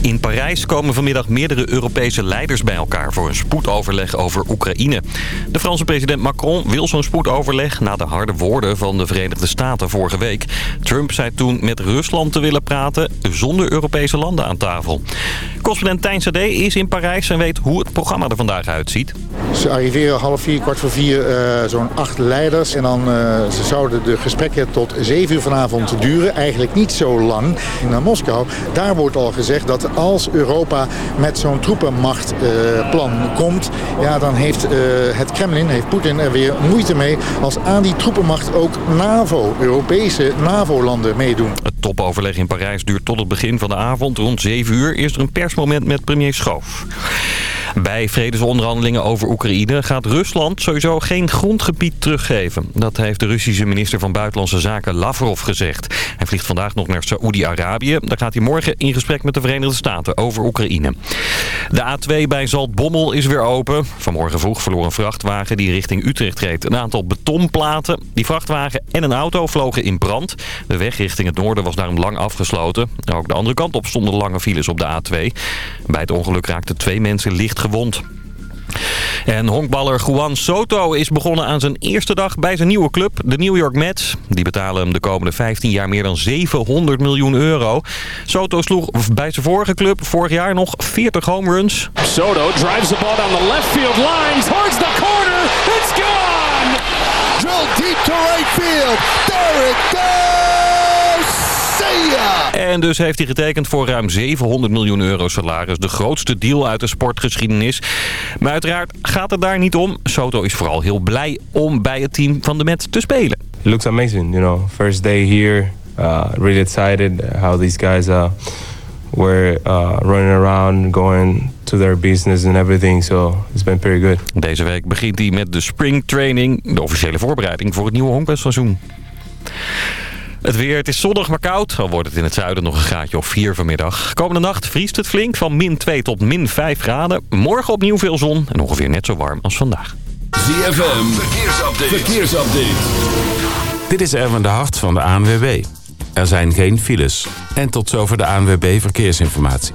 In Parijs komen vanmiddag meerdere Europese leiders bij elkaar voor een spoedoverleg over Oekraïne. De Franse president Macron wil zo'n spoedoverleg na de harde woorden van de Verenigde Staten vorige week. Trump zei toen met Rusland te willen praten zonder Europese landen aan tafel. Correspondent Tijn Sade is in Parijs en weet hoe het programma er vandaag uitziet. Ze arriveren half vier, kwart voor vier, uh, zo'n acht leiders. En dan uh, ze zouden de gesprekken tot zeven uur vanavond duren. Eigenlijk niet zo lang. Naar Moskou, daar wordt al gezegd dat als Europa met zo'n troepenmachtplan komt... ja, dan heeft het Kremlin, heeft Poetin er weer moeite mee... als aan die troepenmacht ook NAVO, Europese NAVO-landen meedoen. Topoverleg in Parijs duurt tot het begin van de avond. Rond 7 uur is er een persmoment met premier Schoof. Bij vredesonderhandelingen over Oekraïne gaat Rusland sowieso geen grondgebied teruggeven. Dat heeft de Russische minister van Buitenlandse Zaken Lavrov gezegd. Hij vliegt vandaag nog naar Saoedi-Arabië. Daar gaat hij morgen in gesprek met de Verenigde Staten over Oekraïne. De A2 bij Zaltbommel is weer open. Vanmorgen vroeg verloor een vrachtwagen die richting Utrecht reed een aantal betonplaten. Die vrachtwagen en een auto vlogen in brand. De weg richting het noorden was daarom lang afgesloten. Ook de andere kant op stonden lange files op de A2. Bij het ongeluk raakten twee mensen licht gewond. En honkballer Juan Soto is begonnen aan zijn eerste dag bij zijn nieuwe club, de New York Mets. Die betalen hem de komende 15 jaar meer dan 700 miljoen euro. Soto sloeg bij zijn vorige club vorig jaar nog 40 home runs. Soto drives the ball down the left field line towards the corner. It's gone! Drilled deep to right field. There it goes! En dus heeft hij getekend voor ruim 700 miljoen euro salaris. De grootste deal uit de sportgeschiedenis. Maar uiteraard gaat het daar niet om. Soto is vooral heel blij om bij het team van de Mets te spelen. It looks amazing, you know. First day here. Uh, really excited how these guys uh, were uh, running around, going to their business and everything. So it's been pretty good. Deze week begint hij met de spring training. De officiële voorbereiding voor het nieuwe honkbalseizoen. Het weer, het is zonnig maar koud. Al wordt het in het zuiden nog een graadje of 4 vanmiddag. Komende nacht vriest het flink van min 2 tot min 5 graden. Morgen opnieuw veel zon en ongeveer net zo warm als vandaag. ZFM, verkeersupdate. verkeersupdate. Dit is Erwin de Hart van de ANWB. Er zijn geen files. En tot zover de ANWB Verkeersinformatie.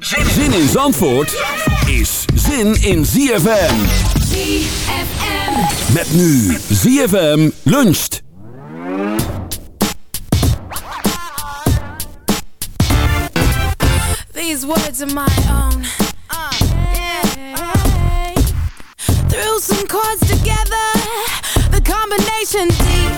Zin in Zandvoort is zin in ZFM. ZFM. Met nu ZFM luncht. These words are my own. Uh, yeah. Threw some chords together. The combination D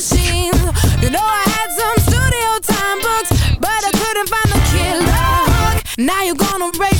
machines. You know I had some studio time books, but I couldn't find the killer hook. Now you're gonna raise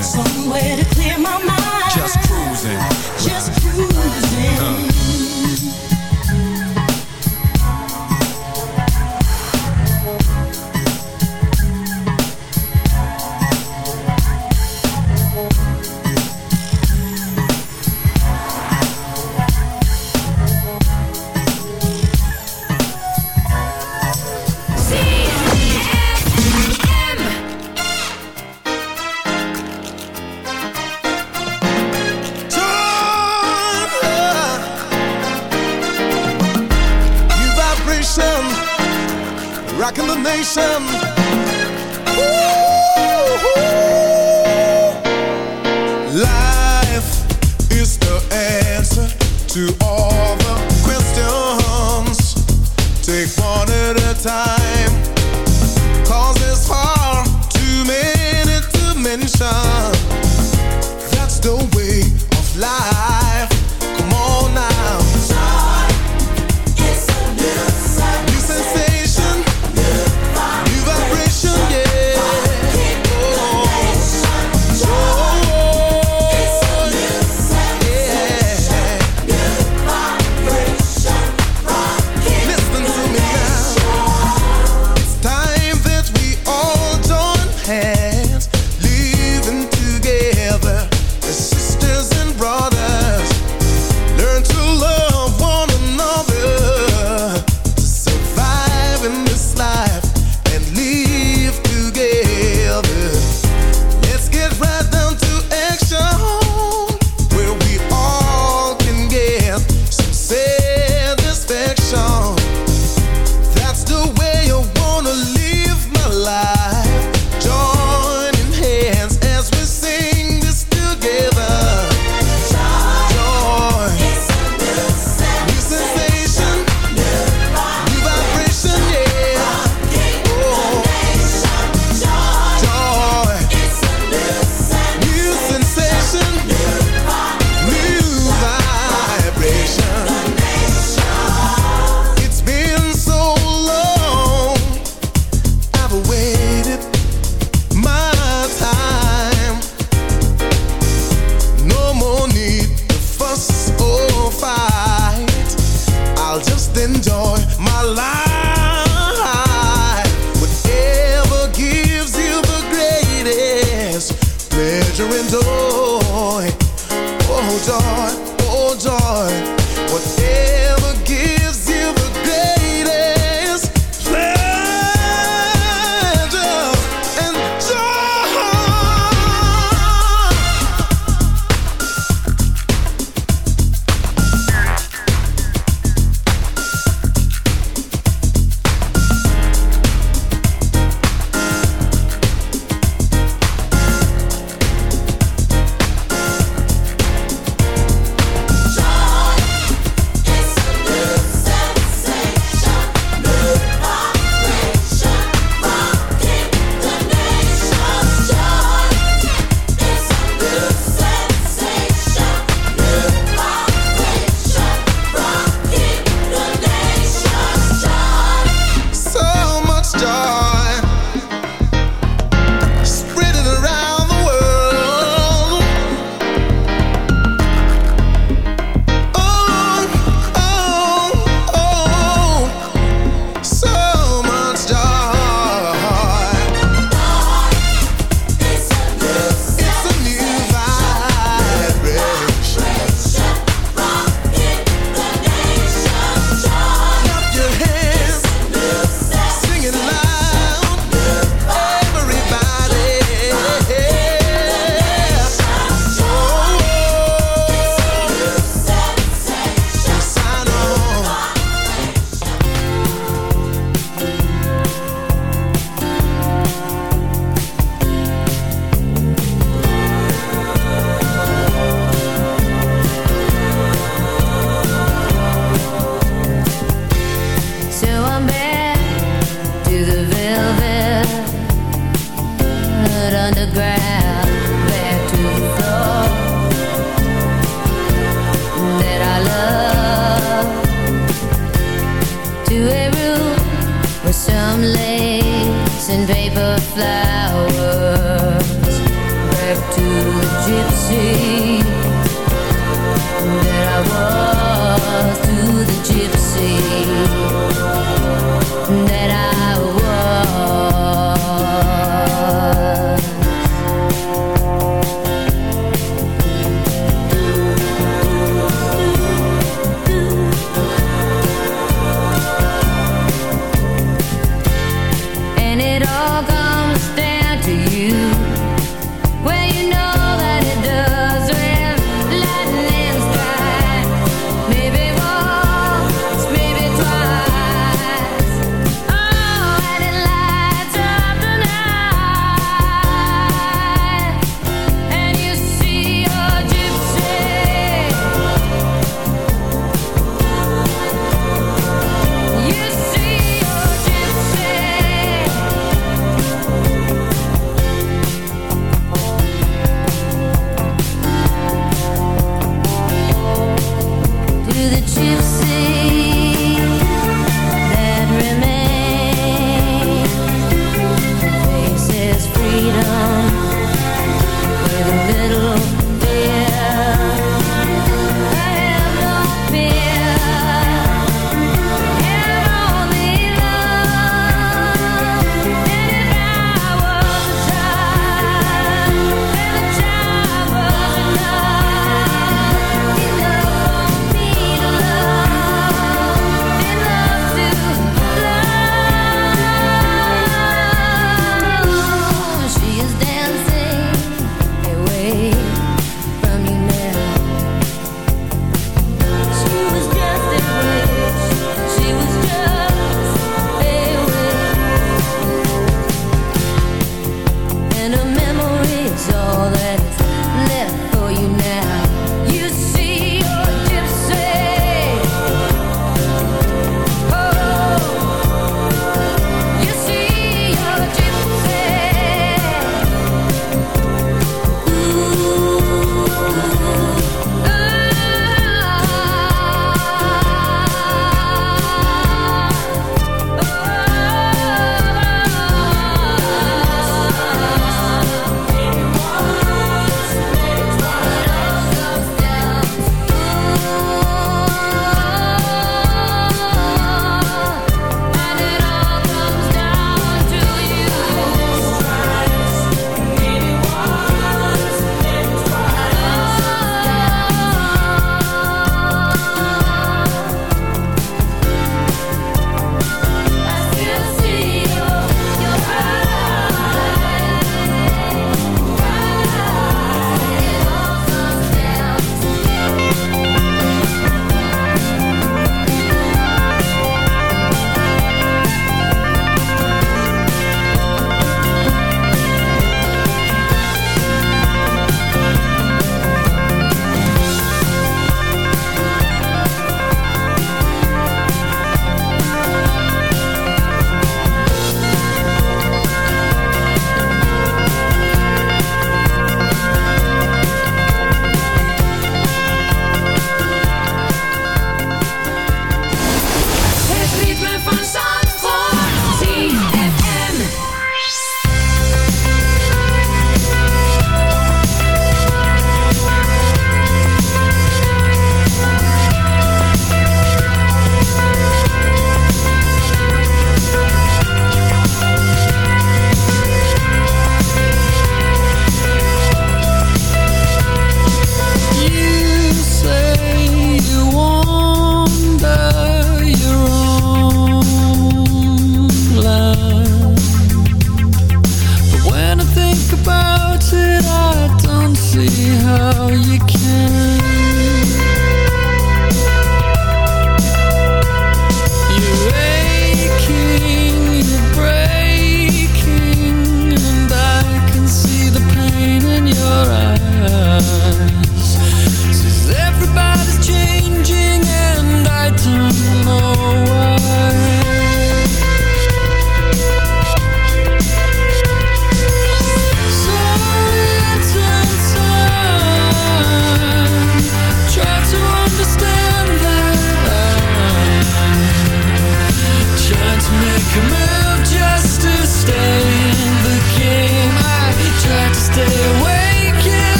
Cruising. Somewhere to clear my mind. Just cruising. Just some underground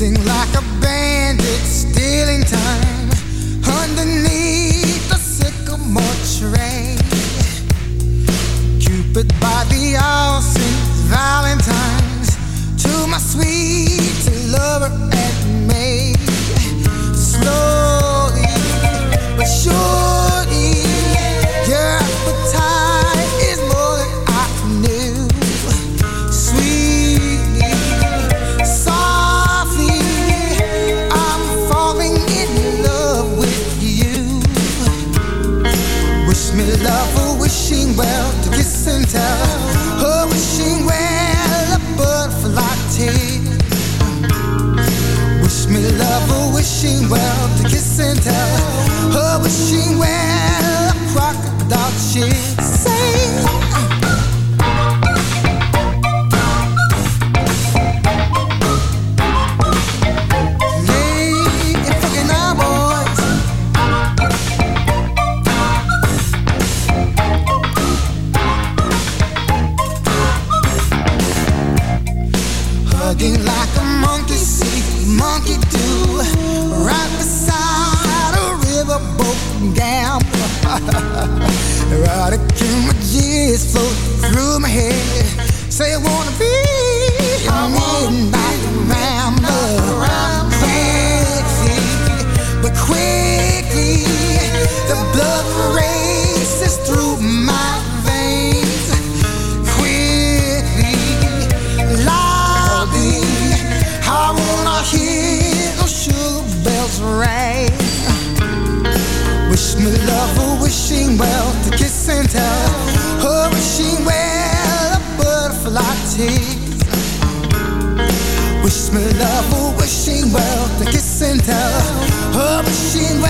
Sing like a bandit, stealing time underneath the sycamore tree. Cupid by the all Valentine's to my sweet lover and maid. Slowly but surely. tell. Me love her wishing well to kiss and tell her wishing well a butterfly tease. Wish me love her wishing well to kiss and tell her wishing well.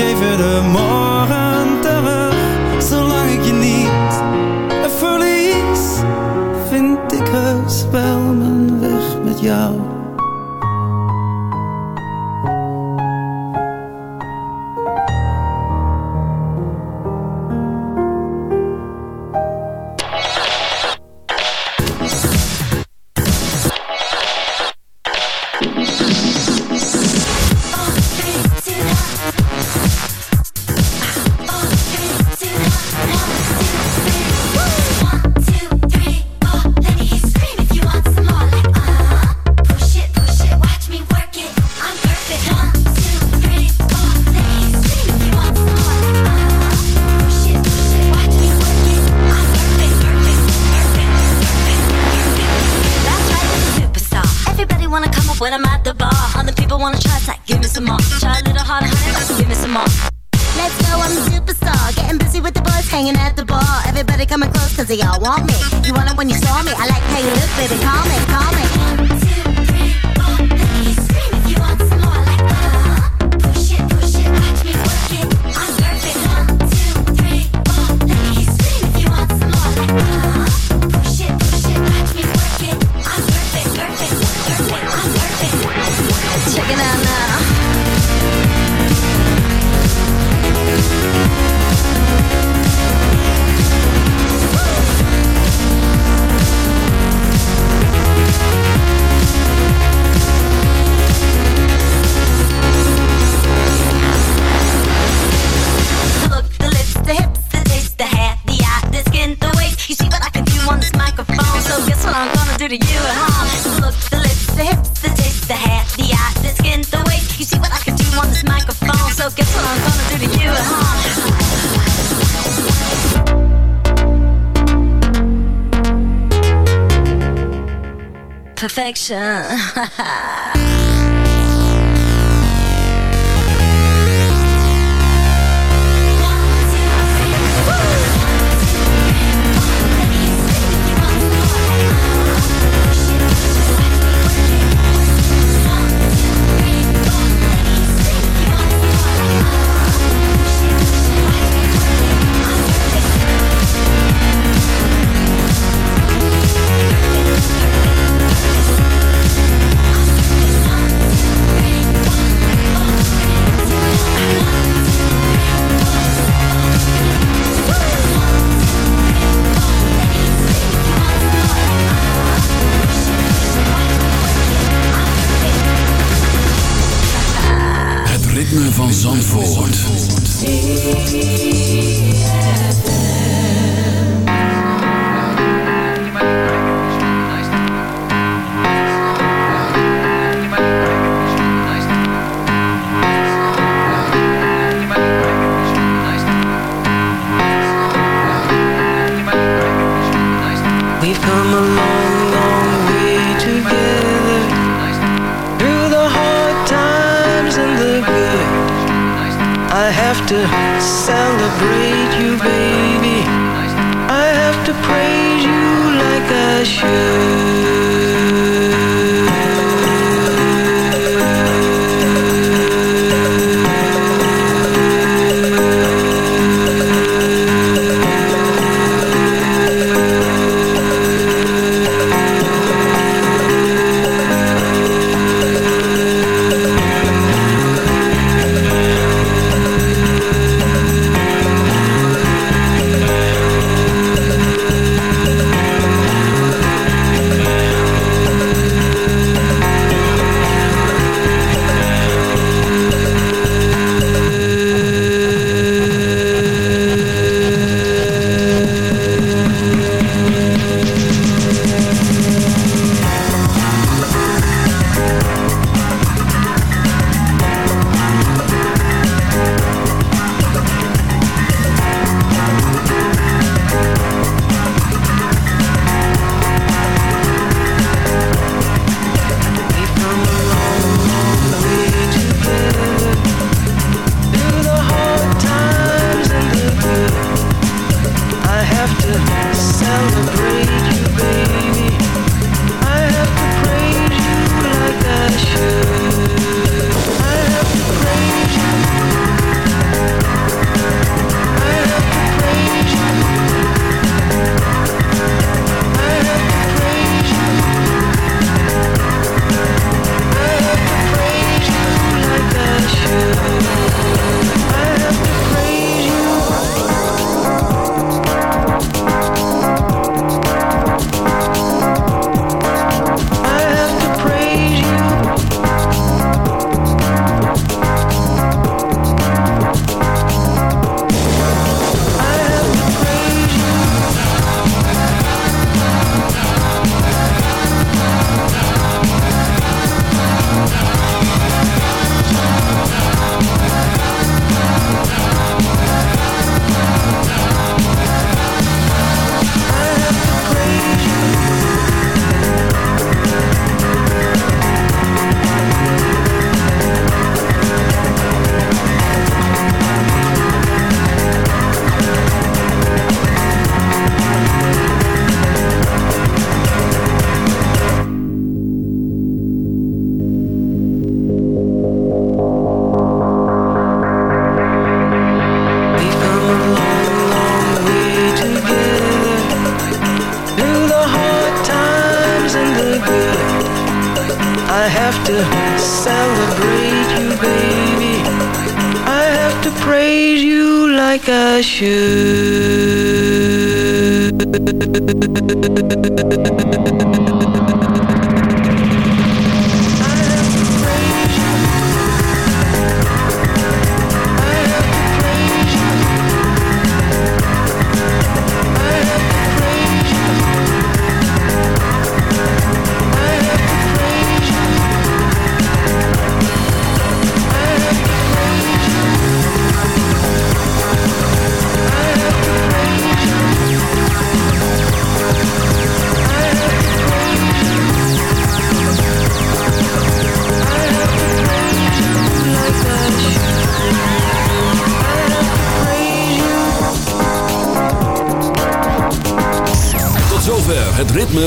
geef je de morgen terug. Zolang ik je niet perfection.